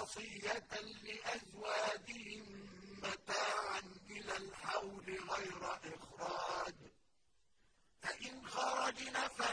وَصِيَّةً لِّأَزْوَاجِهِم مَّتَاعًا إِلَى الْحَوْلِ غَيْرَ إِخْرَاجٍ ۚ. فَإِنْ خَرَجْنَ فَلَا